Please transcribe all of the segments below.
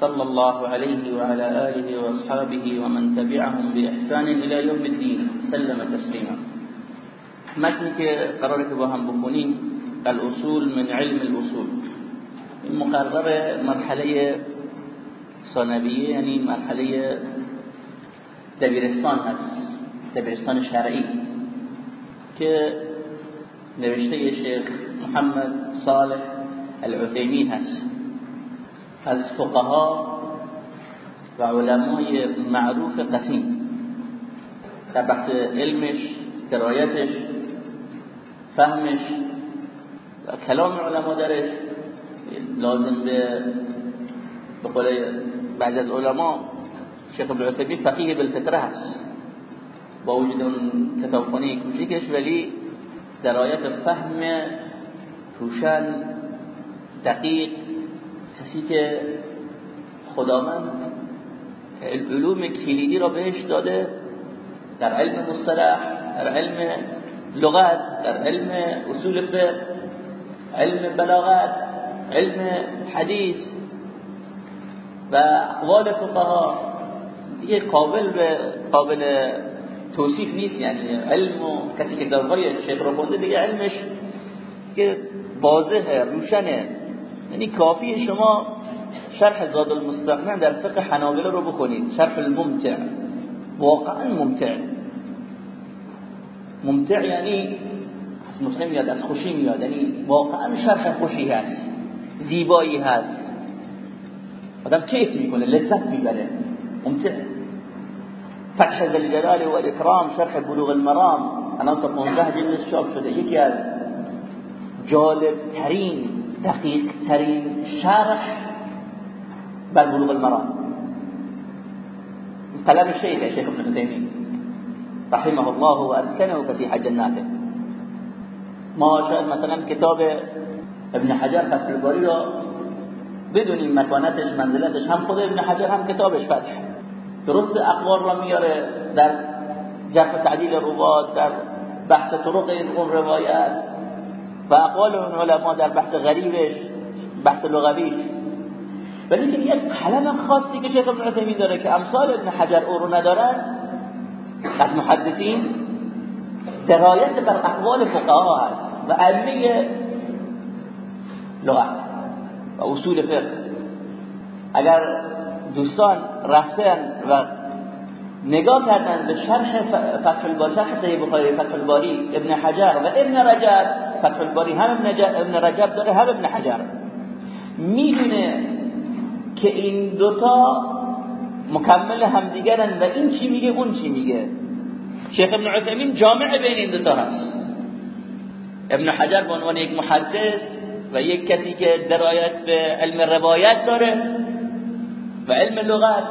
صلى الله عليه وعلى آله وأصحابه ومن تبعهم بإحسان إلى يوم الدين سلم تسليما. متنی که قراره که الأصول من علم الأصول. این مقرر مرحلة ثانویه یعنی مرحلة دبیرستان هست دبیرستان شرعی که نوشته محمد صالح العثیمین هست. از فقها و علمای معروف قسیم. در بحث علمش درایتش فهمش و کلام علما درش لازم به به قول بعض از علما شیخ ابن عثیمین فقیه بالفطره هست با وجود اون کتابخانه کوچیکش ولی درایت فهم روشن دقیق کسی که خداوند علوم کلیدی را بهش داده در علم مصطلح در علم لغت در علم اصول فقه علم بلاغت علم حدیث و اقوال فقها. دیگه قابل به قابل توصیف نیست یعنی علم و کسی که کتابهای شیخ رو خونده دیگه علمش که واضحه روشنه. یعنی کافی شما شرح زاد المستقنع در فقه حنابله رو بخونید. شرح الممتع. واقعا ممتع. ممتع یعنی از مطمئن میاد از خوشی میاد. یعنی واقعا شرح خوشی هست زیبایی هست. آدم کیف می‌کنه لذت می‌بره. ممتع. فتح ذل جلال و اکرام شرح بلوغ المرام. الان تا 15 جلد چاپ شده. یکی از جالب ترین دقیق ترین شرح بر بلوغ المرام. قلم الشيخ شيخ ابن عثيمين رحمه الله واسكنه فسيح جناته. ما شاید مثلا کتاب ابن حجر فتح الباری را بدونیم مکانتش منزلتش. هم خود ابن حجر هم کتابش فتح. درست اقوال را میاره در جرح تعدیل روات در بحث طرق این اون روایت و اقوال اون علما در بحث غریبش بحث لغویش. ولی که یک کلم خاصی که شیخ ابن عثیمین داره که امثال ابن حجر او رو ندارن از محدثین درایت بر اقوال فقها هست و علمه لغت و اصول فقه. اگر دوستان رفتن و نگاه کردن به شرح فتح الباری شرح صحیح بخاری فتح الباری ابن حجر و ابن رجب. فتح الباری هم ابن رجب داره هم ابن حجر. می‌دونه که این دوتا مکمل همدیگرن و این چی میگه اون چی میگه. شیخ ابن عثیمین جامع بین این دوتا هست. ابن حجر به عنوان یک محدث و یک کسی که درایت به علم روایت داره و علم لغت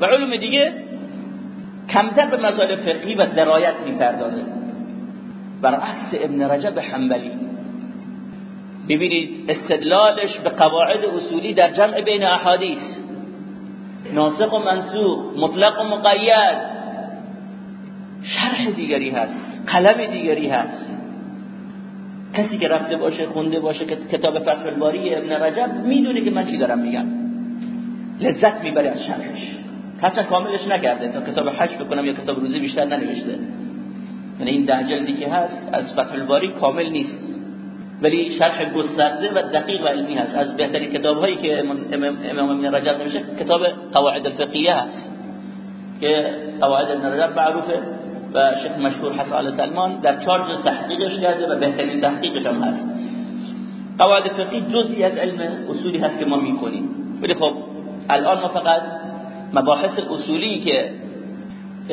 و علم دیگه. کمتر به مسائل فقهی و درایت می‌پردازه برعکس ابن رجب حنبلی. ببینید استدلالش به قواعد اصولی در جمع بین احادیث. ناسخ و منسوخ مطلق و مقید. شرح دیگری هست قلم دیگری هست. کسی که رفته باشه خونده باشه کتاب فتح الباری ابن رجب می‌دونه که من چی دارم میگم. لذت می‌بره از شرحش. حتی کاملش نکرده. تا کتاب حج بکنم یا کتاب روزی بیشتر ننوشته. یعنی این ده جلدی که هست از فتح الباری کامل نیست. ولی شرح گسترده و دقیق و علمی هست. از بهترین کتاب هایی که امام ابن رجب نوشته کتاب قواعد الفقهیه هست. که قواعد ابن رجب معروفه و شیخ مشهور حسن آل سلمان در چهار تحقیقش کرده و بهترین تحقیقش هم هست. قواعد فقهی جزئی از علم اصولی هست که ما می‌کنیم ولی خب الان ما فقط مباحث اصولی که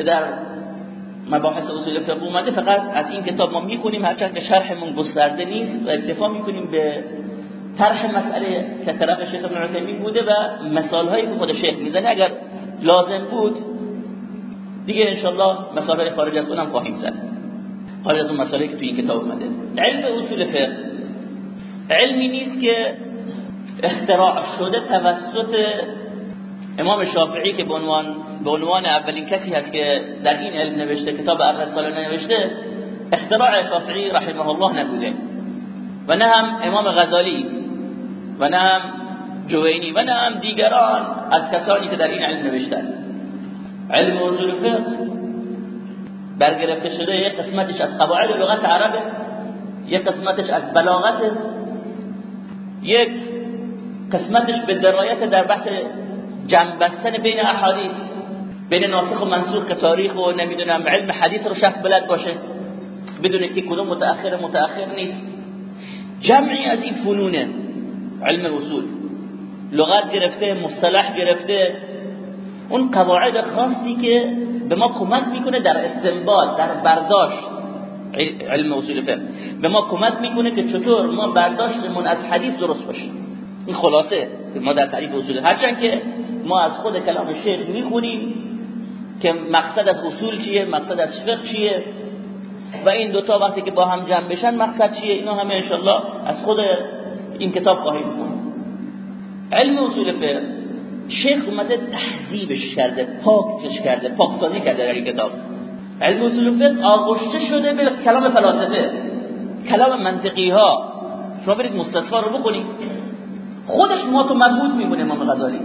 در مباحث اصول فقه اومده فقط از این کتاب ما می‌خونیم هرچند که شرحمون گسترده نیست و اکتفا می‌کنیم به طرح مسئله که طرف شیخ ابن عثیمین بوده و مثال هایی که خود شیخ می‌زنه. اگر لازم بود دیگه انشالله مسائل خارج از اونم خواهیم زد. خارج از اون مسائلی که توی این کتاب اومده. علم اصول فقه. علمی نیست که اختراع شده توسط امام شافعی که به عنوان به عنوان اولین کسی هست که در این علم نوشته کتاب الرساله نوشته اختراع شافعی رحمه الله نبوده. و نه هم امام غزالی و نه هم جوینی و نه هم دیگران از کسانی که در این علم نوشتن. علم اصول فقه برگرفته شده یک قسمتش از قواعد لغت عربه یک قسمتش از بلاغته یک قسمتش به درایت در بحث جنبستن بین احادیث بین ناسخ و منسوخ که تاریخ و نمی‌دونم علم حدیث رو شخص بلد باشه بدون که کدوم متأخر متأخر نیست. جمعی از این فنونه علم اصول لغت گرفته مصطلح گرفته اون قواعد خاصی که به ما کمک می‌کنه در استنباط در برداشت علم اصول فقه به ما کمک می‌کنه که چطور ما برداشتمون از حدیث درست باشه. این خلاصه. ما در تعریف اصول هرچند که ما از خود کلام شیخ می‌خونیم که مقصد از اصول چیه مقصد از فقه چیه و این دوتا وقتی که با هم جمع بشن مقصد چیه؟ اینا همه انشالله از خود این کتاب خواهیم خون علم اصول فقه. شیخ اومده تحذیبش کرده پاکش کرده پاکسازی کرده در این کتاب. علم اصول فقه آغشته شده به کلام فلاسفه کلام منطقی ها شما برید مستصفا رو بخونید. خودش ما تو میمونه امام غزالی.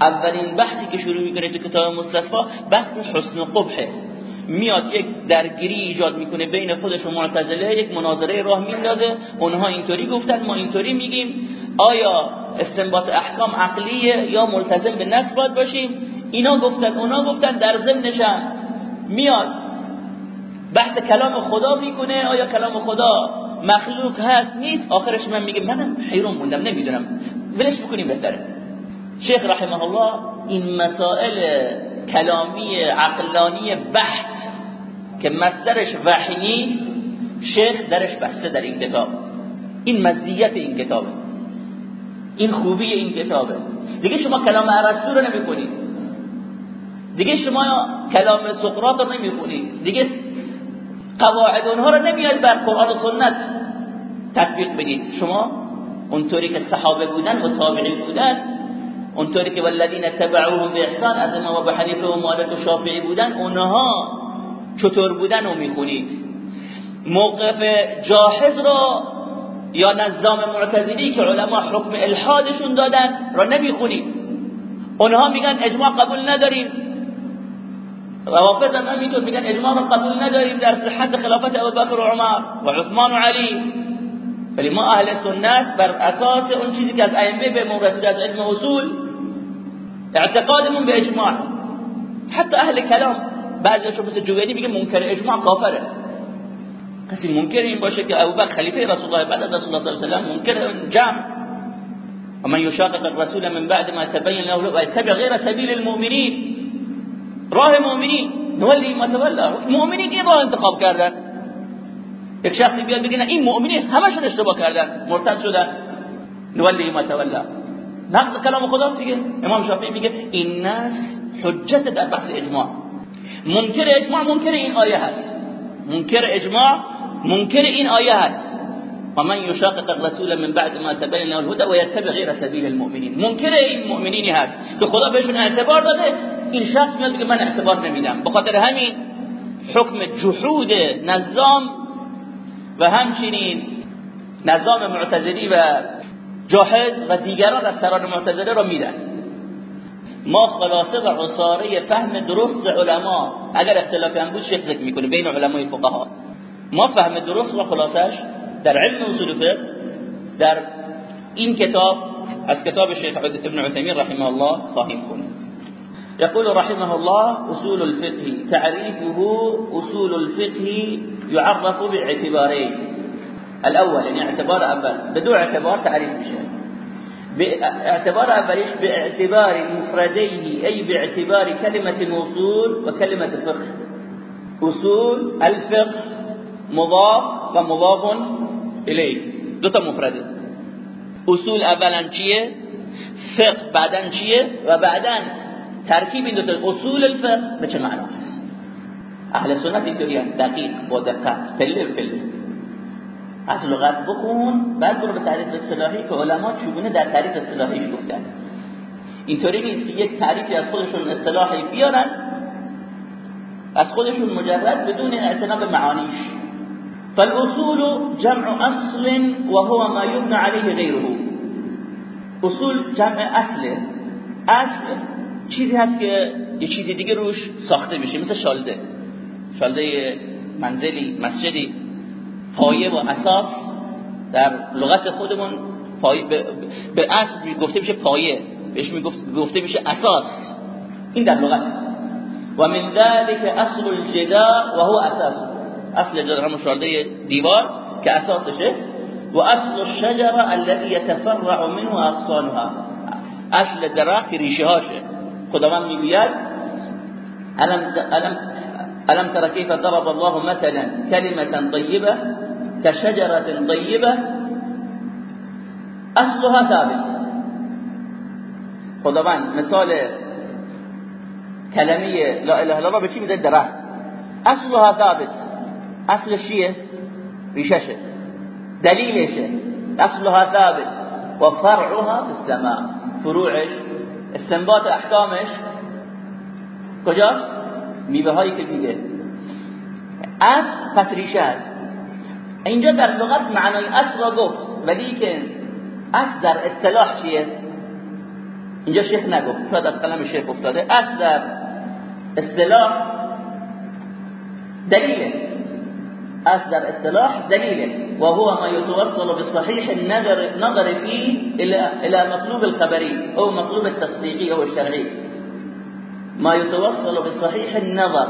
اولین بحثی که شروع می‌کنه تو کتاب مستصفا بحث حسن و قبحه میاد یک درگیری ایجاد می‌کنه بین خودش و معتزله یک مناظره راه میندازه اونها اینطوری گفتن ما اینطوری میگیم. آیا استنباط احکام عقلیه یا ملتزم به نص باید باشیم؟ اینا گفتن اونا گفتن در ضمنشن میاد. بحث کلام خدا می‌کنه. آیا کلام خدا مخلوق هست نیست. آخرش من میگه منم حیرون موندم نمی‌دونم. ولش بکنیم بهتره. شیخ رحمه الله این مسائل کلامی عقلانی بحث که مصدرش وحی نیست شیخ درش بسته در این کتاب. این مزیت این کتابه این خوبی این کتابه دیگه شما کلام ارسطو رو نمی‌خونید. دیگه شما کلام سقراط رو نمی‌خونید. دیگه قواعد اونها رو نمیاد بر قرآن و سنت. تطبیق بدید شما اونطوری که صحابه بودن و تابعین بودن اونطوری که والذین تبعوهم به احسان از امام ابو حنیفه و مالک و شافعی بودن اونها چطور بودن رو می‌خونید. موقف جاهز را یا نظام معتزلی که علما حکم الحادشون دادن را نمی‌خونید. اونها میگن اجماع قبول نداریم. روافض هم همینطور میگن إجماع را قبول نداریم در صحت خلافت ابوبکر و عمر و عثمان و علی ولی ما أهل سنت بر أساس اون چیزی که از أئمة به رسید از علم اصول اعتقادمون به اجماع حتی أهل کلام بعضیشون مثل جوینی میگه منکر إجماع کافره کسی منکر این باشه که ابوبکر خلیفه رسول الله بعد از رسول الله صلی الله علیه و منکر جمع ومن يشاقق الرسول من بعد ما تبين له ويتبع غير سبيل المؤمنين. راه مؤمنین. نولی ما تولا مؤمنین این راه انتخاب کردن؟ یک شخصی بیاد بگه این مؤمنین همشون اشتباه کردن مرتد شدن. نولی ما تولا نقص کلام خداست دیگه. امام شافعی میگه این ناس حجت در بحث اجماع. منکر اجماع منکر این آیه هست. منکر اجماع منکر این آیه هست. ومن يشاقق الرسول من بعد ما تبين له الهدى ويتبع غير سبيل المؤمنين منکر این مؤمنینی هست که خدا بهشون اعتبار داده این شخص میاد که من اعتبار نمیدم. بخاطر همین حکم جحود نظام و همچنین نظام معتزلی و جاهز و دیگران از سران معتزله را میدن. ما خلاصه و عصاره فهم درست علما اگر اختلافی هم بود شیخ ذکر می‌کنه بین علمای فقها. ما فهم درست و خلاصش در علم اصول فقه در این کتاب از کتاب شیخ ابن عثیمین رحمه الله خواهیم خوند. يقول رحمه الله أصول الفقه تعريفه أصول الفقه يعرف باعتبارين. الأول يعني اعتبار أول بدون اعتبار تعريف بشيء. باعتبار أوليش باعتبار مفرديه أي باعتبار كلمة الوصول وكلمة الفقه. أصول الفقه مضاف ومضاف إليه. دوتا مفرده أصول أولا فقه بعدا چیه؟ ترکیب این دو اصول الفقه به چه معنا هست؟ اهل سنت اینطوری دقیق با دقت. پله پله. از لغت بخون بعد برو به تعریف اصطلاحی که علما چگونه در تعریف اصطلاحیش گفتن. اینطوری نیست که یک تعریفی از خودشون اصطلاحی بیارن از خودشون مجرد بدون اعتنا به معانیش. فالاصول جمع اصل وهو ما يبنى عليه غيره اصول جمع اصله. اصل چیزی هست که یه چیزی دیگه روش ساخته میشه مثل شالده. شالده منزلی مسجدی. پایه و اساس در لغت خودمون پایه به اصل گفته میشه پایه. بهش گفته میشه اساس. این در لغت. و من ذلك اصل الجدار وهو اساس. اصل جدار هم شالده دیوار که اساسشه. و اصل الشجره التي يتفرع منه اغصانها. اصل درخت ریشه هاشه خداوند میگوید الم الم الم تر كيف ضرب الله مثلا كلمه طيبه كشجره طيبه اصلها ثابت. خداوند مثال کلمه لا اله الا الله به چی میده درخت اصلها ثابت. اصلش چیه؟ ریششه دلیلشه. اصلها ثابت. و فرعها في السماء. فروعش استنباط احکامش کجاست؟ میوه هایی که میده اصل پس ریشه است. اینجا در لغت معنای اصل را گفت ولی که اصل در اصطلاح چیه؟ اینجا شیخ نگفت. شاید از قلم شیخ افتاده. در اصطلاح دلیله. اصل در اصطلاح دلیله و هو ما يتوصل بصحيح النظر نظر فيه إلى إلى مطلوب الخبري أو مطلوب التصديقي أو الشرعي. ما يتوصل بصحيح النظر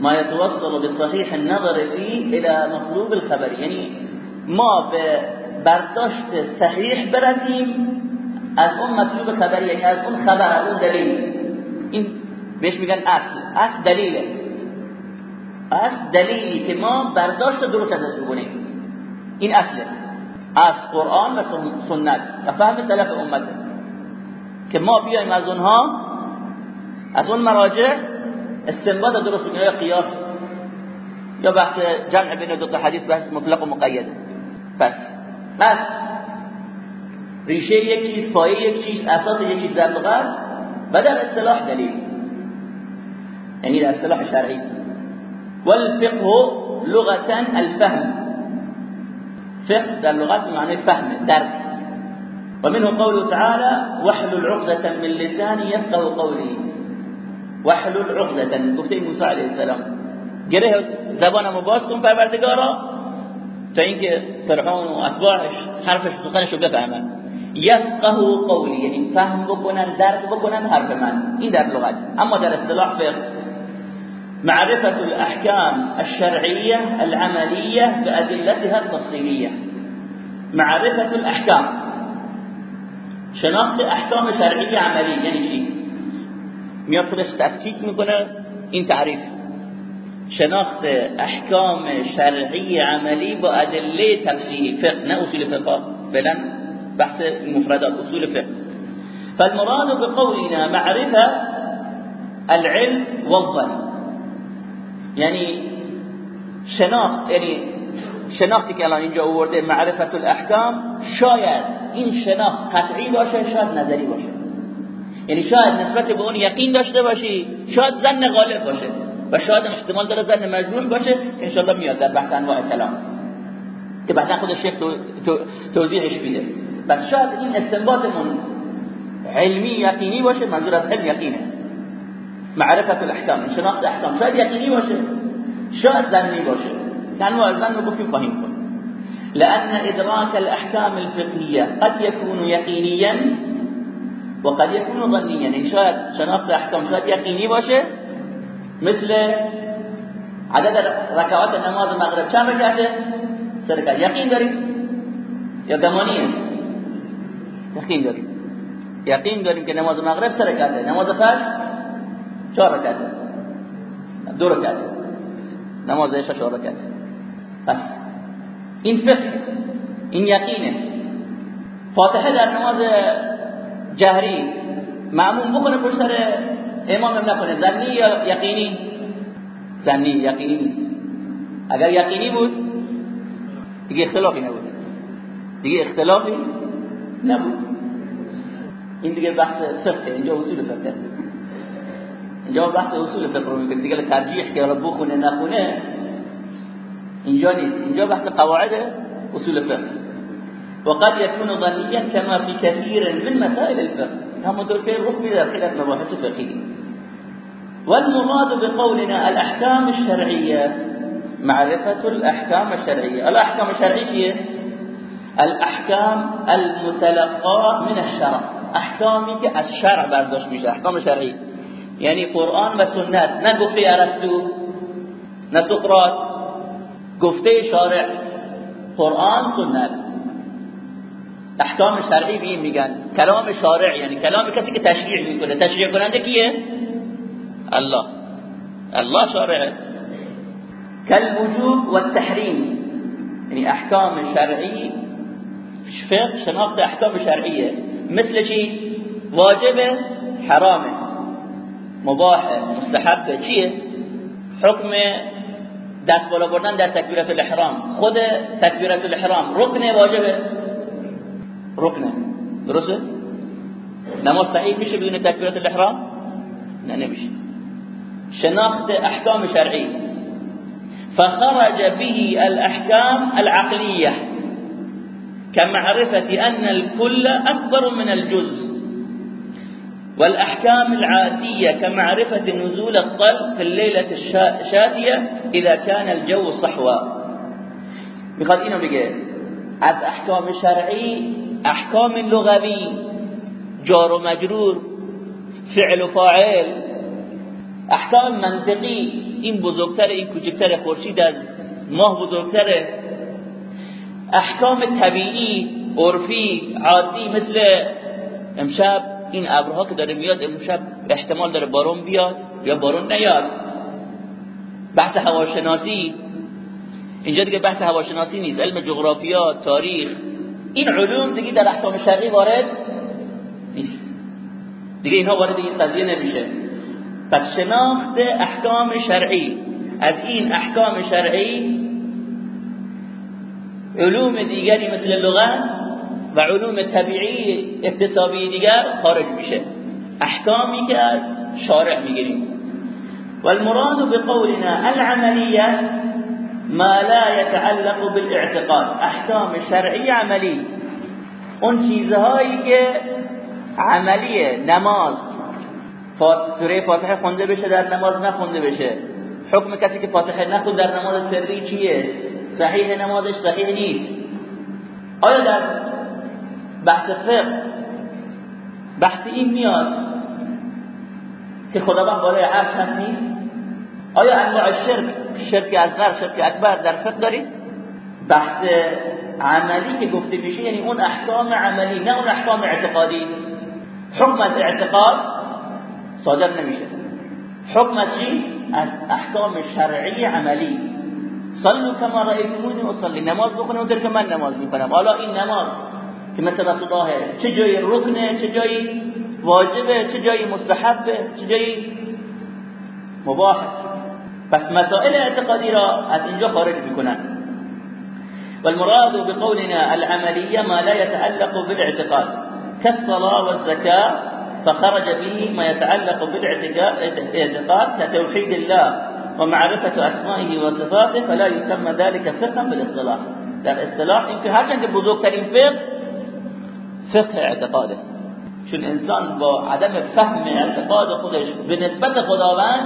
ما يتوصل بصحيح النظر فيه إلى مطلوب الخبري. یعنی ما برداشت صحیح برسیم از اون مطلوب خبری یعنی از اون خبر از اون دلیل. این بهش میگن اصل. اصل دلیله. اصل دلیلی که ما برداشت درست ازش بکنیم. این اصله. از قرآن و سنت و فهم سلف امته. که ما بیایم از اونها از اون مراجع استنباط درست بکنیم یا قیاس. یا بحث جمع بین دو تا حدیث بحث مطلق و مقید. پس بس ریشه یک چیز پایه یک چیز اساس یک چیز در لغت و در اصطلاح دلیل. یعنی در اصطلاح شرعی. والفقه لغة الفهم. فقه در لغت معنی فهم درک ومنه قوله تعالى واحلل عقدة من لساني يفقه قولي. واحلل عقدة گفته موسی علیه السلام. گره زبانمو باز کن پروردگارا اینکه فرعون و اتباعش حرفش سخنش رو بفهمن. یفقه یعنی فهم بکنن درک بکنن حرف من. این در لغت. اما در اصطلاح فقه. معرفة الأحكام الشرعية العملية بأدلتها التفصيلية. معرفة الأحكام. شناخت احکام شرعی عملی یعنی چی میاد خودش تفکیک این تعریف شناخت احکام شرعی عملی با ادله فقه نه أصول فقه فعلا بحث مفردات أصول فقه فالمراد بقولنا معرفة العلم والظن. یعنی شناخت یعنی شناختی که الان اینجا آورده معرفت الاحکام شاید این شناخت قطعی باشه شاید نظری باشه. یعنی شاید نسبت به اون یقین داشته باشی شاید زن غالب باشه و شاید احتمال داره زن مجنون باشه که انشاءالله میاد در بحث انواع کلام. که بعدا خود شیخ توضیحش میده. بس شاید این استنباطمون علمی یقینی باشه منظور از علم یقینه. معرفت الاحکام شناخت احکام شاید یقینی باشه. شاید ظنی باشه. انواع الظن رو گفتیم خواهیم کن لأن إدراك الأحكام الفقهية قد يكون يقينيا وقد يكون ظنيا. يعني شاید شناخت احکام شاید یقینی باشه. مثل عدد رکعات نماز مغرب چند رکعته؟ سه رکعت. یقین داریم؟ یا گمانیه یقین داریم. یقین داریم که نماز مغرب سه نماز فجر؟ چهار رکعت. دو رکعت. نماز عشاء چهار رکعت. پس این فقه این یقینه. فاتحه در نماز جهری معموم بکنه پشت سر امام نکنه. زنی یا یقینی؟ زنی یقینی نیست. اگر یقینی بود دیگه اختلافی نبود. دیگه اختلافی نبود. این دیگه بحث فقه اینجا اصول فقه. اینجا بحث اصول فقه میکنه دیگه ترجیح که بخونه نخونه اینجا نیست. اینجا بحث قواعد اصول فقه. وقد يكون ظنيا كما في كثير من مسائل الفقه. رخ میده در خیلی مباحث فقهی والمراد بقولنا الأحكام الشرعية. معرفة الأحكام الشرعية. الأحكام الشرعية الأحكام المتلقى من الشرع. احکامی که از شرع برداشت میشه. احکام شرعی یعنی قرآن و سنت نه گفته ارسطو نه سقراط گفته شارع. قرآن سنت. احکام شرعی بیم میگن. کلام شارع یعنی کلام کسی که تشریع میکنه. تشریع کننده کیه؟ الله. الله شارع كالوجوب والتحریم یعنی احکام شرعی فقه شناخت احکام شرعیه. مثل چی؟ واجبه حرامه. مباحه مستحبه چیه؟ حکم دست بالا بردن در تکبیرت الاحرام. خود تکبیرت الاحرام رکن واجبه. رکنه درسته؟ نماز صحیح میشه بدون تکبیرت الاحرام؟ نه نمیشه. شناخت احکام شرعی. فخرج به الاحكام العقليه كمعرفة أن الكل أكبر من الجزء. والأحكام العادية كمعرفة نزول الطل في الليلة الشاتية إذا كان الجو صحوا میخواد اینو بگه. از احکام شرعی احکام لغوی جار و مجرور فعل و فاعل احکام منطقی این بزرگتر این کوچکتر خورشید از ماه بزرگتره. احکام طبیعی عرفی عادی مثل امشب این ابرها که داره میاد امشب احتمال داره بارون بیاد یا بارون نیاد. بحث هواشناسی. اینجا دیگه بحث هواشناسی نیست. علم جغرافیا تاریخ. این علوم دیگه در احکام شرعی وارد نیست. دیگه اینها وارد این قضیه نمیشه. پس شناخت احکام شرعی. از این احکام شرعی علوم دیگری مثل لغت و علوم طبیعی اکتسابی دیگر خارج میشه. احکامی که از شارع می‌گیریم. والمراد بقولنا العملية ما لا يتعلق بالاعتقاد. احکام شرعی عملی. اون چیزهایی که عملیه نماز سوره فاتحه خونده بشه در نماز نخونده بشه. حکم کسی که فاتحه نخوند در نماز سری چیه؟ صحیح نمازش صحیح نیست. آیا در بحث فقه. بحث این میاد که خداوند بالای عرش هست نیست. آیا انواع شرک شرک اصغر شرک اکبر در فقه دارید بحث عملی که گفته میشه یعنی اون احکام عملی نه اون احکام اعتقادی. حکم از اعتقاد صادر نمیشه. حکم از چی؟ از احکام شرعی عملی. صلو کما رأیتمونی اصلی. نماز بخونه اونطور که من نماز می‌کنم. حالا این نماز که مثل رسول الله چه جایی رکنه چه جایی واجبه چه جایی مستحبه چه جایی مباح پس مسائل اعتقادی را از اینجا خارج میکنن. والمراد بقولنا العملية ما لا يتعلق بالاعتقاد. كالصلاة والزكاة فخرج به ما يتعلق بالاعتقاد كتوحيد الله ومعرفة أسمائه وصفاته فلا يسمى ذلك فقها بالاصطلاح. در اصطلاح این که هرچند بزرگترین فقه فقه اعتقاده. چون انسان با عدم فهم اعتقاد خودش به نسبت خداوند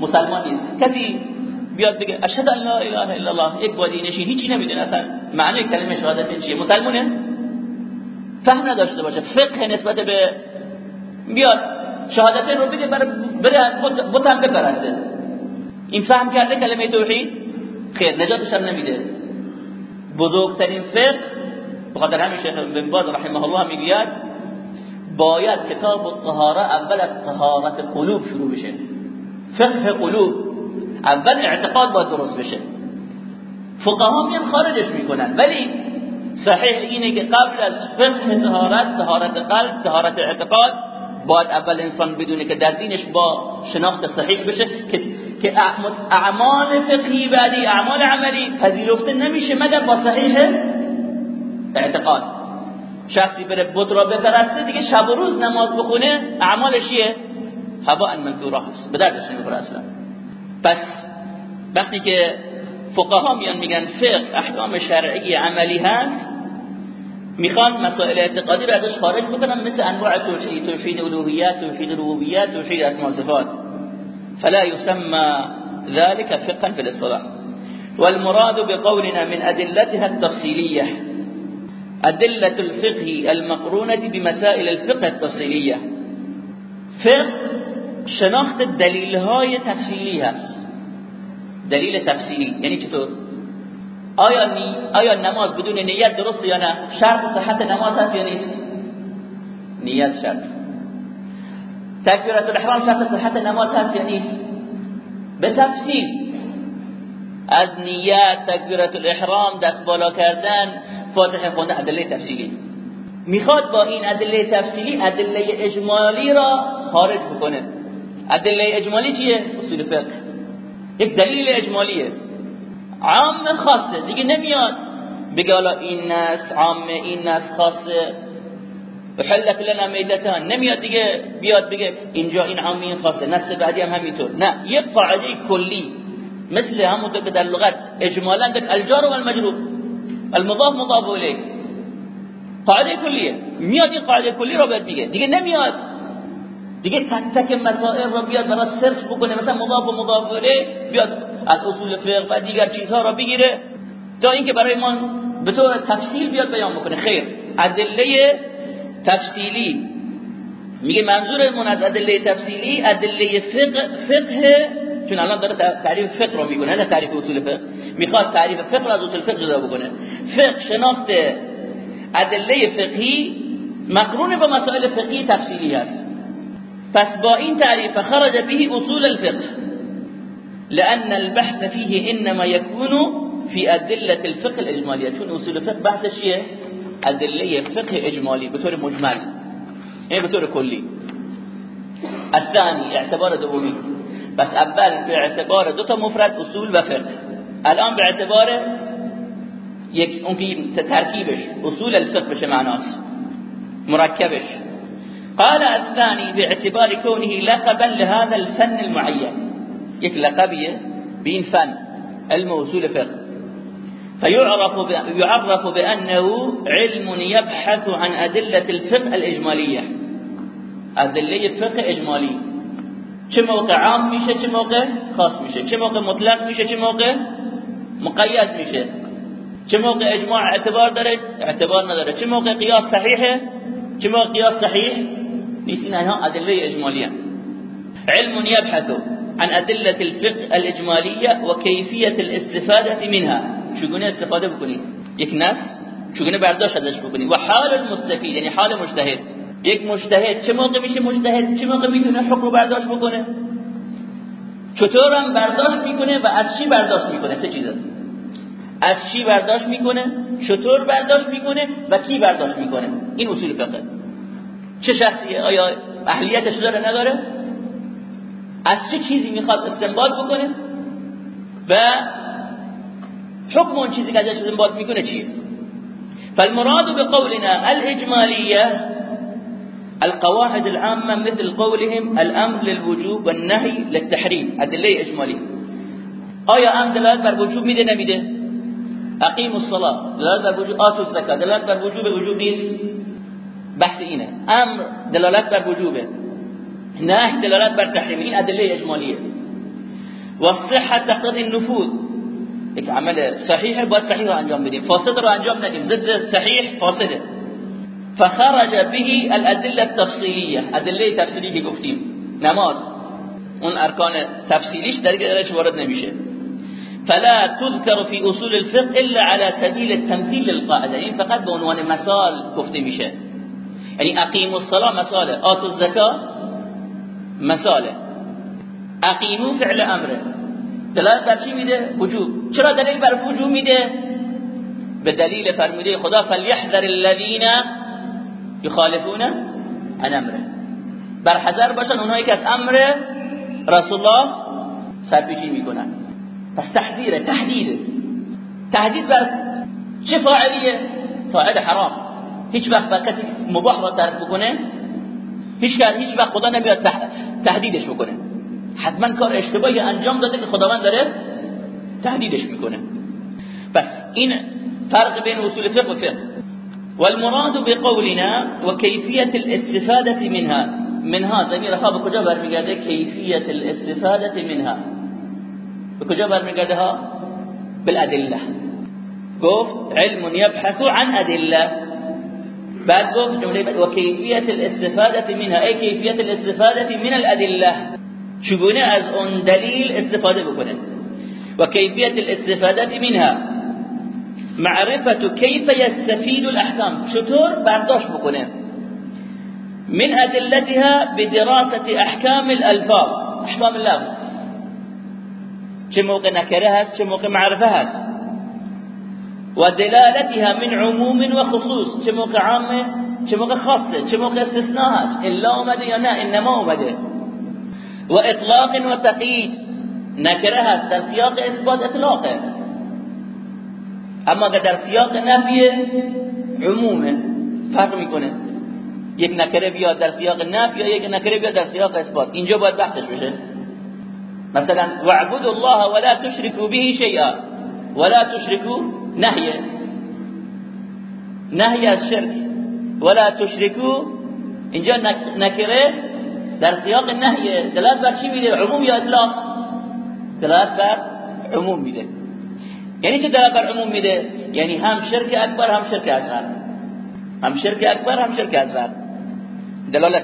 مسلمان نیست. کسی بیاد بگه اشهد ان لا اله الا الله یک بادی نشین هیچی نمی‌دونه اصلا. معنی کلمه شهادت چیه؟ مسلمونه؟ فهم نداشته باشه. فقه نسبت به بیاد شهادت رو بگه بره بتم بپرسته. این فهم کرده کلمه توحید؟ خیر نجاتش هم نمیده. بزرگترین فقه بخاطر همین شیخ بن باز رحمه الله می‌گوید باید کتاب الطهاره اول از طهارت قلوب شروع بشه. فقه قلوب اول اعتقاد باید درست بشه. فقها میان خارجش می‌کنن. ولی صحیح اینه که قبل از فقه طهارت طهارت قلب طهارت اعتقاد باید اول انسان بدونه که در دینش با شناخت صحیح بشه که که اعمال فقهی بعدی اعمال عملی پذیرفته نمیشه مگر با صحیح اعتقاد. شخصی بره بت را بپرسته دیگه شب و روز نماز بخونه اعمالش چیه؟ هوا منثورا هست. به دردش نمی‌خوره اصلا. پس وقتی که فقها میان میگن فقه احکام شرعی عملی هست می‌خوان مسائل اعتقادی رو ازش خارج بکنن مثل انواع توحید توحید الوهیات توحید ربوبیت توحید اسماء صفات فلا يسمى ذلك فقها في الاصطلاح. والمراد بقولنا من أدلتها التفصيلية أدلة الفقه المقرونة بمسائل الفقه التفصيلية فقه شناخت دلیل های تفصیلی هست. دلیل تفصیلی. یعنی چطور؟ آیا نی... آیا نماز بدون درست یا نه؟ شرط صحت نماز هست یا نیست؟ شرط. تکبیرات الاحرام شرط صحت نماز هست به تفصیل. از نیت تکبیرات الاحرام دست بالا کردن فاتحه خوندن ادله تفصیلی. می‌خواد با این ادله تفصیلی ادله اجمالی را خارج بکنه. ادله اجمالی چیه؟ اصول فقه. یک دلیل اجمالیه. عام خاصه دیگه نمیاد بگه حالا این نس عامه این نس خاصه. حلت لنا میتتان. نمیاد دیگه بیاد بگه اینجا این عامی این خاصه. نس بعدی هم همینطور. نه یک قاعده کلی. مثل همون که در لغت اجمالا در الجار و المجرور المضاف مضاف الیه قاعده کلیه میاد این قاعده کلی رو بعد دیگه دیگه نمیاد دیگه تک تک مسائل رو بیاد برای سرچ بکنه مثلا مضاف و مضاف الیه بیاد از اصول فقه و دیگر چیزها را بگیره. تا اینکه برای ما به طور تفصیل بیاد بیان بکنه. خیر. ادله تفصیلی. میگه منظورمون از ادله تفصیلی ادله فقه فقه چون الان داره تعریف فقه رو می‌کنه نه تعریف اصول فقه. می‌خواد تعریف فقه رو از اصول فقه جدا بکنه. فقه شناخت ادله فقهی مقرون با مسائل فقهی تفصیلی هست. پس با این تعریف خرج به اصول الفقه. لأن البحث فيه إنما يكون في أدلة الفقه الإجمالية چون أصول الفقه بحث چیه؟ أدلة فقه إجمالي بطور مجمل. يعني بطور كلي الثاني اعتبار دومي بس اول باعتبار دو تا مفرد اصول و فقه. الان باعتبار یک اون که ترکیبش اصول الفقه بشه معناست؟ مرکبش. قال الثاني باعتبار كونه لقبا لهذا الفن المعين یک لقبیه به این فن علم اصول فقه. فيعرف يعرف بأنه علم يبحث عن أدلة الفقه الإجمالية أدلة فقه إجمالي چه موقع عام میشه چه موقع خاص میشه. چه موقع مطلق میشه چه موقع مقید میشه. چه موقع اجماع اعتبار داره؟ اعتبار نداره. چه موقع قیاس صحیحه؟ چه موقع قیاس صحیح نیست؟ این اینها ادله اجمالیه. علم يبحث عن أدلة الفقه الإجمالية وكيفية الاستفادة منها. چگونه استفاده بکنید؟ یک نص. چگونه برداشت ازش بکنید؟ و حال المستفید یعنی حال مجتهد. یک مجتهد چه موقع میشه مجتهد؟ چه موقع می‌تونه حکم برداشت بکنه؟ چطور هم برداشت می‌کنه و از چی برداشت می‌کنه؟ سه چیزه از چی برداشت می‌کنه؟ چطور برداشت می‌کنه و کی برداشت می‌کنه؟ این اصول فقه. چه شخصیه؟ آیا اهلیتش داره؟ نداره. از چه چیزی می‌خواد استنباط بکنه؟ و حکم اون چیزی که ازش استنباط می‌کنه چیه؟ فالمراد بقولنا الإجمالية القواعد العامة مثل قولهم الأمر للوجوب والنهي للتحريم. أدلة إجمالية آیا أمر دلالت بر وجوب میده نمیده اقیم الصلاة. دلالت بر وجوب آتوا الزکات دلالت بر وجوب وجوب بحث اینه أمر دلالت بر وجوبه نه دلالت بر تحریم این ادله اجمالیه و صحت تقتضی النفوذ. یک عمل صحیح باید صحیح رو انجام بدیم. فاسد رو انجام ندیم. ضد صحیح فاسده. فخرج به الأدلة التفصیلیه أدلة تفصیلی که گفتیم نماز. اون ارکان تفصیلیش در درش وارد نمیشه. فلا تذكر في أصول الفقه إلا على سبيل التمثيل للقاعدة. این فقط به عنوان مثال گفته میشه. یعنی الصلاة مثاله آتوا الزکات مثاله اقیمو فعل امره دلالت بر چی وجوب. چرا دلیل بر وجوب میده؟ به دلیل فرموده خدا فلیحذر الذین یخالفون عن امره بر حذر باشن اونایی که از امر رسول الله سرپیچی می‌کنن. پس تحذیره تهدیده تهدید بر چه فاعلیه؟ فاعل حرام. هیچ وقت بر کسی مباح را ترک بکنه هیچ هیچ وقت خدا نمیاد تهدیدش بکنه. حتما کار اشتباهی انجام داده که خداوند داره تهدیدش می‌کنه. پس این فرق بین اصول فقه و فقه. والمراد بقولنا وكيفية الاستفادة منها. منها ضمیر به کجا برمیگرده کیفیت الاستفادة منها. به کجا برمیگرده بالأدلة. گفت علم يبحث عن أدلة. بعد گفت جملة و کیفیت الاستفادة منها. ای کیفیت الاستفادة من الأدلة؟ چگونه أز اون دلیل استفادة بکنه و کیفیت الاستفادة منها. معرفة كيف يستفيد الأحكام. چطور برداشت بکنه. من أدلتها بدراسة أحكام الألفاظ. أحكام اللفظ چه موقع نکره هست چه موقع معرفه هست. و دلالتها من عموم و خصوص. چه موقع عامه چه موقع خاصه چه موقع استثناء هست. الا اومده یا نه انما اومده. و اطلاق و تقیید. نکره هست. در سیاق اثبات اطلاقه. اما اگر در سیاق نفی عمومه فرق می‌کنه. یک نکره بیاد در سیاق نفی یا یک نکره بیاد در سیاق اثبات. اینجا باید بحثش بشه. مثلا واعبدوا الله ولا تشركوا به شيئا ولا تشركوا نهي از شرک. ولا تشركوا اینجا نکره در سیاق نهی. دلالت بر چی میده؟ عموم یا اطلاق؟ دلالت بر عموم میده. یعنی چه دلالت بر عموم میده یعنی هم شرک اکبر هم شرک أصغر. هم شرک اکبر هم شرک أصغر. دلالت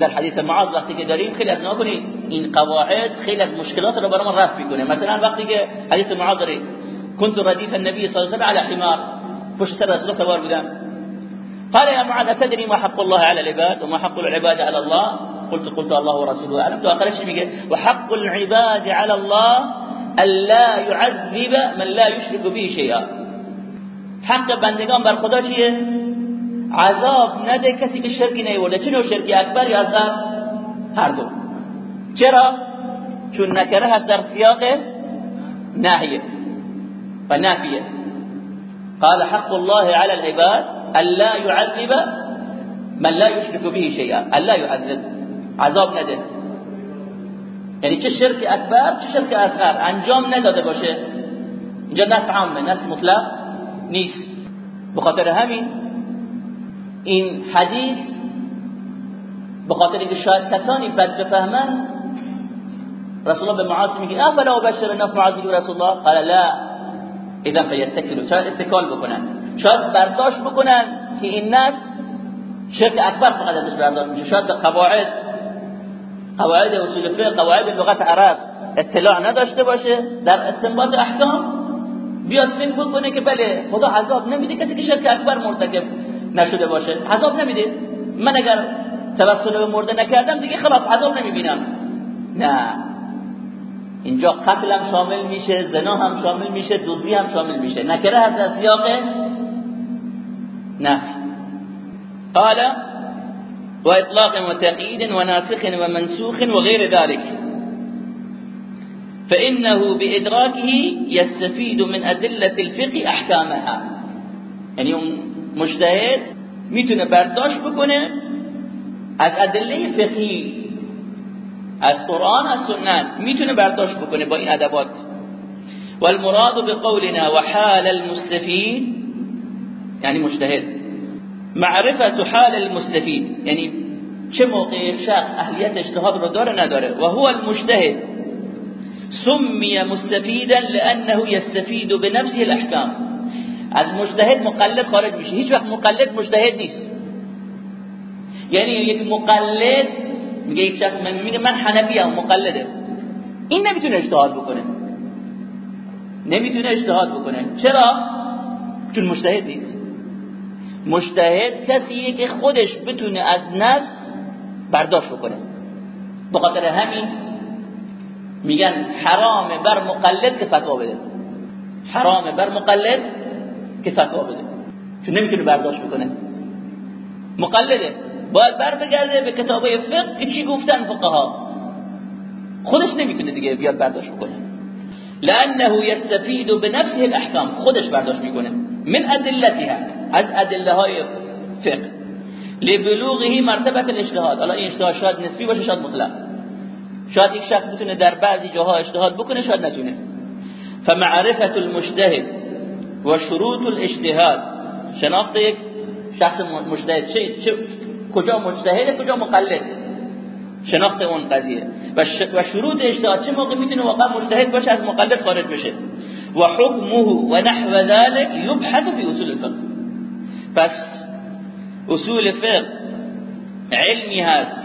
در حدیث معاذ وقتی که داریم خیلی از نکنید این قواعد خیلی از مشکلات رو برام رفع میکنه. مثلا وقتی که حدیث معاذ داریم كنت رديف النبي صلى الله عليه وسلم على حمار. پشت سر رسول سوار بودم. قال يا معاذ تدري ما حق الله على العباد وما حق العباد على الله؟ قلت قلت الله ورسوله اعلم. تو آخرش میگه؟ وحق العباد على الله الا يعذب من لا يشرك به شيئا. حق بندگان بر خدا چیه؟ عذاب نده کسی که شرکی نیورده. نوع شرکی؟ اکبر یا اصغر؟ هر دو. چرا؟ چون نکره هست در سیاق نهیه و نافیه قال حق الله على العباد الا يعذب من لا يشرك به شيئا. الا يعذب. عذاب نده. یعنی چه شرک اکبر چه شرک اصغر؟ انجام نداده باشه. اینجا نص عامه نص مطلق نیست. بخاطر همین این حدیث بخاطر اینکه شاید کسانی بد بفهمن رسول الله به معاذ میگه افلا بشر الناس معاذ میگه رسول الله؟ قال لا. اذا فيتكلوا شاید اتکال بکنن. شاید برداشت بکنن که این ناس شرک اکبر فقط ازش برداشت میشه. شاید قواعد قواعد اصول فقه قواعد لغت عرب اطلاع نداشته باشه در استنباط احکام بیاد فکر بکنه که بله خدا عذاب نمیده کسی که شرک اکبر مرتکب نشده باشه. عذاب نمیده. من اگر توسل به مرده نکردم دیگه خلاص عذاب نمی‌بینم. نه. اینجا قتل هم شامل میشه زنا هم شامل میشه دزدی هم شامل میشه. نکره از سیاق نه. قال وإطلاق وتقييد وناسخ ومنسوخ وغير ذلك. فإنه بإدراكه يستفيد من أدلة الفقه أحكامها. يعني مجتهد میتونه برداشت بکنه از ادله فقهی از قرآن از سنت میتونه برداشت بکنه با این ادبات. والمراد بقولنا وحال المستفيد يعني مجتهد. معرفت حال المستفید. یعنی چه موقع شخص اهلیت اجتهاد رو داره نداره. و هو المجتهد. سمي مستفيدا لانه يستفيد بنفسه الاحكام از مجتهد مقلد خارج میشه. هیچ وقت مقلد مجتهد نیست. یعنی یک مقلد میگه یک شخص من میگه من حنفی ام مقلده. این نمی‌تونه اجتهاد بکنه. نمی‌تونه اجتهاد بکنه. چرا؟ چون مجتهد نیست. مجتهد کسیه که خودش بتونه از نص برداشت بکنه. بخاطر همین میگن حرام بر مقلد که فتوا بده. حرام بر مقلد که فتوا بده. چون نمی‌تونه برداشت بکنه. مقلده باید بر بگرده به کتابای فقه که چی گفتن فقها. خودش نمی‌تونه دیگه بیاد برداشت بکنه. لانه یستفید بنفسه الاحکام خودش برداشت می‌کنه. من ادلتها از ادله های فقه. لبلوغه مرتبه الاجتهاد. حالا این اجتهاد نسبی باشه شاید مطلق. شاید یک شخص بتونه در بعضی جاها اجتهاد بکنه شاید نتونه. فمعرفه المجتهد و شروط الاجتهاد. شناخت یک شخص مجتهد. چه, چه کجا مجتهد کجا مقلد؟ شناخت اون قضیه. و شروط اجتهاد چه موقع می‌تونه واقعا مجتهد باشه از مقلد خارج بشه؟ و حکمه و نحو ذلك يبحث في اصول الفقه. پس اصول فقه علمی هست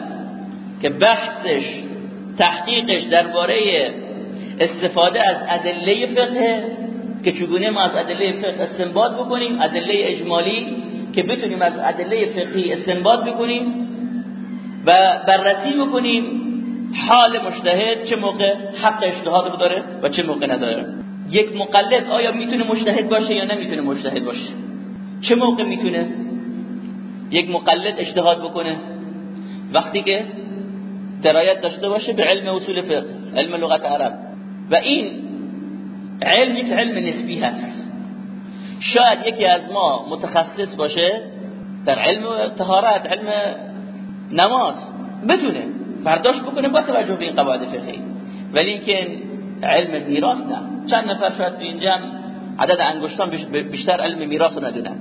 که بحثش تحقیقش درباره استفاده از ادله فقه که چگونه ما از ادله فقه استنباط بکنیم ادله اجمالی که بتونیم از ادله فقهی استنباط بکنیم و بررسی بکنیم حال مجتهد چه موقع حق اجتهاد داره و چه موقع نداره. یک مقلد آیا می‌تونه مجتهد باشه یا نمی‌تونه مجتهد باشه؟ چه موقع می‌تونه یک مقلد اجتهاد بکنه؟ وقتی که درایت داشته باشه به علم اصول فقه علم لغت عرب. و این علم یک علم نسبی هست. شاید یکی از ما متخصص باشه در علم طهارت علم نماز بتونه برداشت بکنه با توجه به این قواعد فقهی. ولی اینکه علم میراث نه. چند نفر شاید تو این جمع عدد انگشتان بیشتر علم میراث ندونن.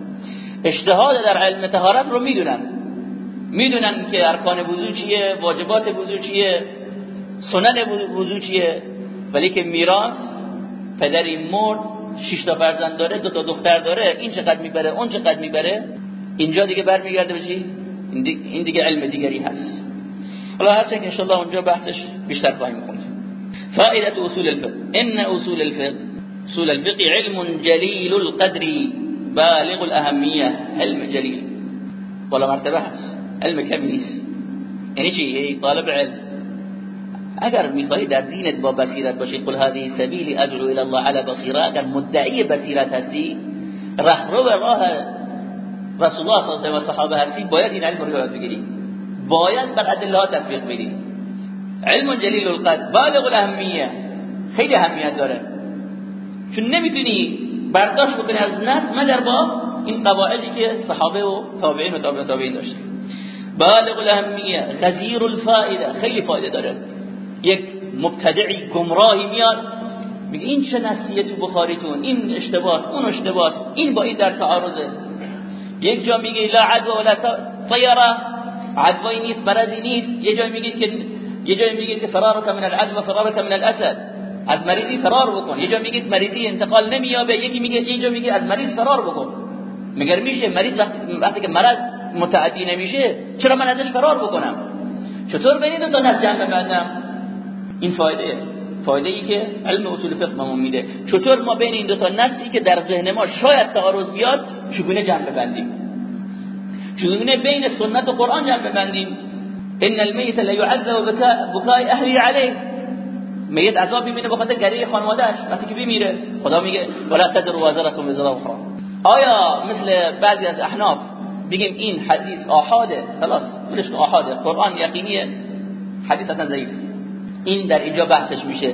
اجتهاد در علم طهارت رو می‌دونن. می‌دونن که ارکان وضو چیه واجبات وضو چیه سنن وضو چیه. ولی که میراث پدری مرد شش تا فرزند داره دو تا دختر داره این چقدر می‌بره اون چقدر می‌بره. اینجا دیگه برمیگرده بشی این دیگه علم دیگری هست. حالا هرچند که انشاءالله اونجا بحثش بیشتر خواهیم خوند. فائدة أصول الفقه. إن أصول الفقه أصول الفقه علم جلیل القدر بالغ الاهمیه علم جلیل ولا مرتبه علم نیست یعنی چی طالب علم. اگر میخواهی در دینت با بصیرت قل هذه سبیلی ادعو إلى الله على بصیره اگر مدعی بصیرت هستی رهرو راه رسول الله صلی الله علیه و صحابه هستی باید علم رو یاد بگیری باید بر ادله تطبیق بدی علم جلیل القدر. بالغ الاهمیه. خیلی اهمیت داره. چون نمی‌تونی برداشت بکنی از نص مگر با این قواعدی که صحابه و تابعین و تابع تابعین داشتن. بالغ الاهمیه. غزیر الفائده. خیلی فایده داره. یک مبتدعی گمراهی میاد. میگه این چه نصیه تو بخاریتون؟ این اشتباس اون اشتباس این با این در تعارضه. یک جا میگه لا عدو ولا طیره. عدوی نیست مرضی نیست. یه جا میگه که یه جا میگه که فرارك من العدو فرارك من الاسد. از مریضی فرار بکن. یه جا میگه مریضی انتقال نمییابه. یکی میگه یه جا میگه از مریض فرار بکن. مگر میشه مریض وقتی که مرض متعدی نمیشه چرا من ازش فرار بکنم؟ چطور بین دو تا نس جمع ببندم؟ این فایده. فایده ای که علم اصول فقه بهمون میده. چطور ما بین این دو تا نسی که در ذهن ما شاید تعارض بیاد چگونه جمع ببندیم؟ چگونه بین سنت و قرآن جمع ببندیم؟ ان المیت لا يعذب بكاء اهلی علیه میت عذاب می‌بینه بخاطر گریه خانوادهش وقتی که بمیره خدا میگه ولا تزر وازره وزر اخرى آیا مثل بعضی از احناف بگیم این حدیث آحاده؟ خلاص ولش آحاده. قرآن یقینیه. حدیث اصلا ضعیف. این در اینجا بحثش میشه.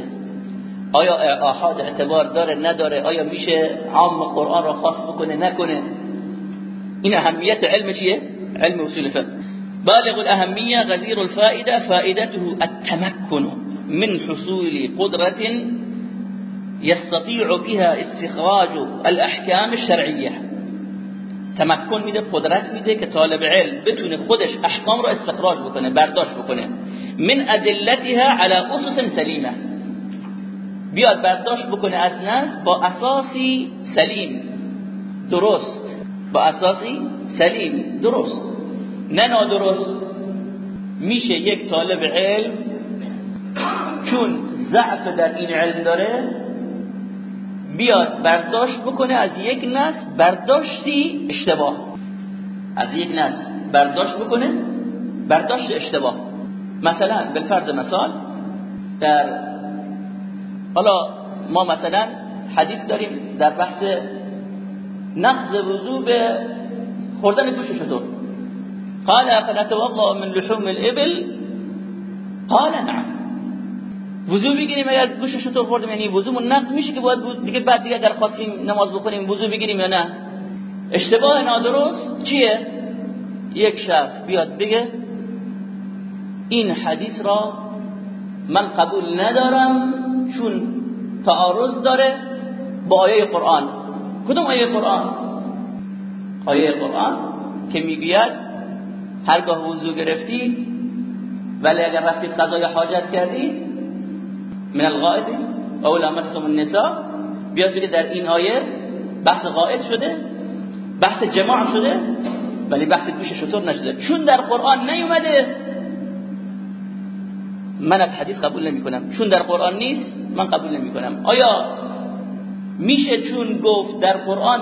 آیا آحاد اعتبار داره نداره؟ آیا میشه عام قرآن را خاص بکنه نکنه؟ این اهمیت علم چیه؟ علم اصول فقه. بالغ الاهمیه غزیر الفائدة فائدته التمكن من حصول قدرة يستطيع بها استخراج الأحكام الشرعية. تمکن میده قدرت میده که طالب علم بتونه خودش أحکام رو استخراج بکنه برداشت بکنه. من أدلتها على أسس سلیمه بیاد برداشت بکنه از اساسی سلیم. درست. با اساسی سلیم. درست. نه نادرست. میشه یک طالب علم چون ضعف در این علم داره بیاد برداشت بکنه از یک نص برداشتی اشتباه. از یک نص برداشت بکنه برداشت اشتباه. مثلا به فرض مثال در حالا ما مثلا حدیث داریم در بحث نقض وضو به خوردن گوش شطور قال افنتوضا من لحوم الابل قال نعم. وضو بگیریم اگر گوش شطور خوردیم یعنی وضومون نقض میشه که باید دیگه بعد دیگه اگر خواستیم نماز بخونیم وضو بگیریم یا نه؟ اشتباه نادرست چیه؟ یک شخص بیاد بگه این حدیث را من قبول ندارم چون تعارض داره با آیه قرآن. کدوم آیه قرآن؟ آیه قرآن که می‌گوید هرگاه وضو گرفتید ولی اگر رفتید قضای حاجت کردید من الغائط او لامستم النساء بیاد بگه در این آیه بحث غائط شده بحث جماع شده ولی بحث گوش شطور نشده. چون در قرآن نیومده من از حدیث قبول نمی کنم. چون در قرآن نیست من قبول نمی کنم. آیا میشه چون گفت در قرآن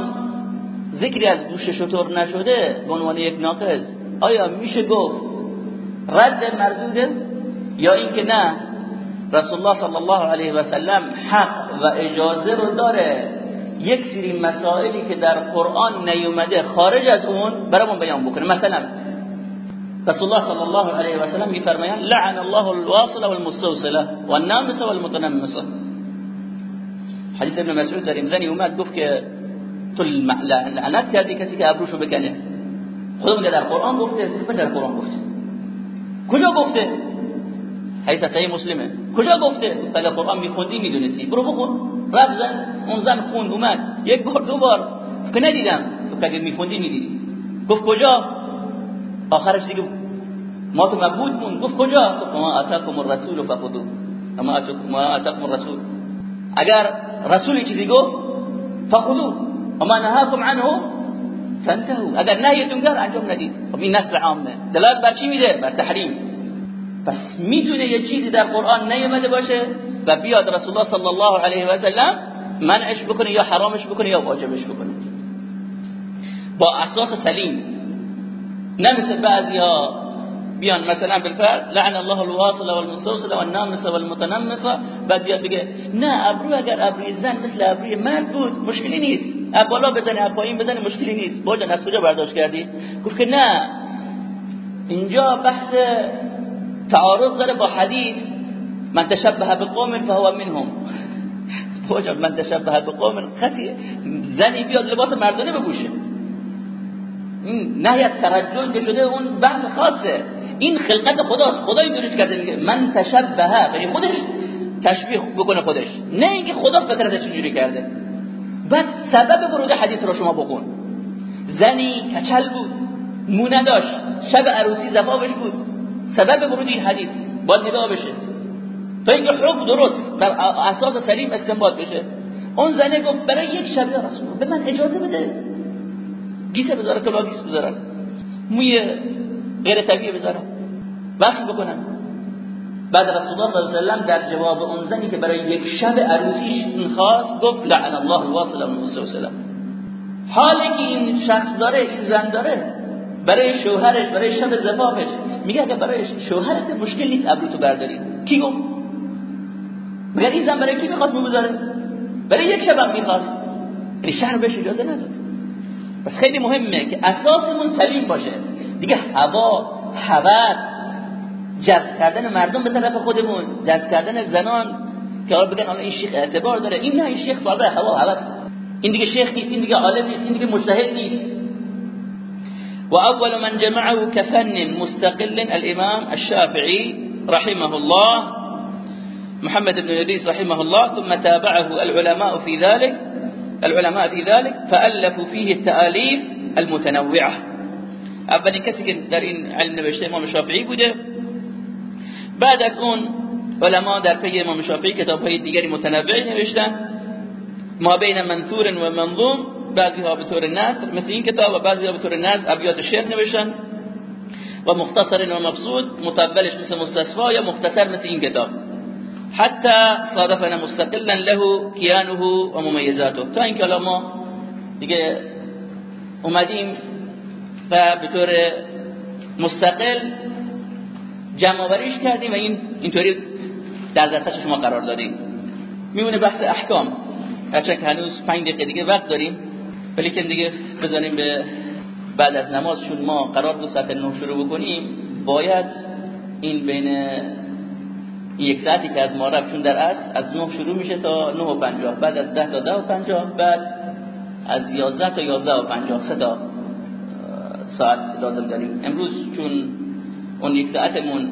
ذکری از گوش شطور نشده به عنوان یک ناقض آیا میشه گفت رد مردوده یا اینکه نه؟ رسول الله صلی الله علیه و سلم حق و اجازه رو داره. یک سری مسائلی که در قرآن نیومده خارج از اون برامون بیان بکنه. مثلا رسول الله صلی الله علیه و سلم میفرمایند لعن الله الواصل والمستوصله والنامسه والمتنمسه حدیث ابن مسعود در این زنی اومد گفت که تو لعنت کردی کسی که ابروشو بکنه. خودمون در قرآن گفته گفت در قرآن گفته. کجا گفته؟ حدیث صحیح مسلمه. کجا گفته؟ اگر قرآن میخوندی می‌دونستی. برو بخون رفت زن اون زن خوند اومد. یک بار دو بار. که ندیدم. تو اگر میخوندی می‌دیدی. گفت کجا؟ آخرش دیگه ما تو مبهوت مون گفت کجا؟ گفت ما اتاکم الرسول فخذوه. اما اتاکم الرسول. اگر رسول چیزی گفت فخذوه. اما نهاکم عنه فانتهوا اگر نهیتون کرد انجام ندید خب این نصر عامه دلالت بر چی میده بر تحریم پس می‌تونه یه چیزی در قرآن نیومده باشه و بیاد رسول الله صلی الله علیه و سلم منعش بکنه یا حرامش بکنه یا واجبش بکنه با اساس سلیم نه مثل بعضیا بیان. مثلا بالفرض لعن الله الواصل والمستوصل والنامس والمتنمس بعد بیاد بگه نه ابرو اگر ابروی زن مثل ابروی مرد بود مشکلی نیست. بالا بزنه پایین بزنه مشکلی نیست. با از کجا برداشت کردی؟ گفت که نه. اینجا بحث تعارض داره با حدیث. من تشبه بقوم فهو منهم. بوجا من تشبه بقوم خطی. زنی بیاد لباس مردانه بپوشه. نهی از ترجل که شده اون بحث خاصه. این خلقت خداست خدای درست کرده. من تشبه یعنی خودش تشبیه بکنه خودش. نه اینکه خدا فکرش چجوری کرده. بعد سبب ورود حدیث رو شما بکن زنی کچل بود مو نداشت شب عروسی زفافش بود. سبب ورود این حدیث. باید نگاه بشه. تا اینکه حکم درست بر اساس سلیم استنباط بشه. اون زنه گفت برای یک شب رسول به من اجازه بده. گیسه بذاره کلا گیس بذارم. موی غیر طبیعی بذارم. وصل بکنم. بعد رسول الله صلی الله علیه و در جواب اون زنی که برای یک شب عروسیش خواست گفت لعن الله الواصل والمستوصله حالی که این شخص داره این زن داره برای شوهرش برای شب زفافش. میگه اگه برای شوهرت مشکل نیست ابروتو برداری. کی گفت؟ میگه این زن برای کی می‌خواست بگذاره؟ برای یک شب می‌خواست. یعنی شهر بهش اجازه نداد. پس خیلی مهمه که اساسمون سلیم باشه. دیگه هوا هوس جذب کردن مردم به طرف خودمون جذب کردن زنان که حالا بگن این شیخ اعتبار داره. این نه این شیخ صاحب هوا هوس. این دیگه شیخ نیست این دیگه عالم نیست این دیگه مجتهد نیست. وأول من جمعه كفن مستقل الإمام الشافعي رحمه الله محمد بن إدريس رحمه الله ثم تابعه العلماء في ذلك العلماء في ذلك فألفوا فيه التآليف المتنوعة اولین کسی در این علم نوشته امام شافعی بوده بعد از اون علما در پی امام شافعی کتاب های دیگری متنوعی نوشتن. ما بین منثور و منظوم بعضی ها به طور نثر مثل این کتاب و بعضی ها به طور نثر ابیات شعر نوشتن. و مختصر و مبسوط مطولش مثل مستصفا یا مختصر مثل این کتاب. حتی صادفنا مستقلا له کیانه و ممیزاته. تا این کلاما دیگه اومدیم و به طور مستقل جمع کردیم و این اینطوری در دستش شما قرار دادیم. میمونه بحث احکام. هرچند که هنوز پنج دقیقه دیگه وقت داریم ولی که دیگه بزنیم به بعد از نماز چون ما قرار بود ساعت 9 شروع بکنیم باید این بین یک ساعتی که از ما رفت چون در اصل از 9 شروع میشه تا 9 و 50 بعد از 10 تا 10 و 50 بعد از 11 تا 11 و 50 سه تا ساعت لازم داریم. امروز چون اون یک ساعتمون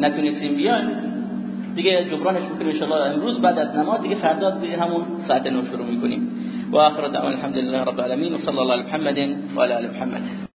نتونستیم بیان. دیگه جبرانش می‌کنیم ان امروز بعد از نماز دیگه فردا همون ساعت 9 شروع می‌کنیم. و آخر دعوانا الحمد لله رب العالمین. و صلی الله علی محمد و علی محمد.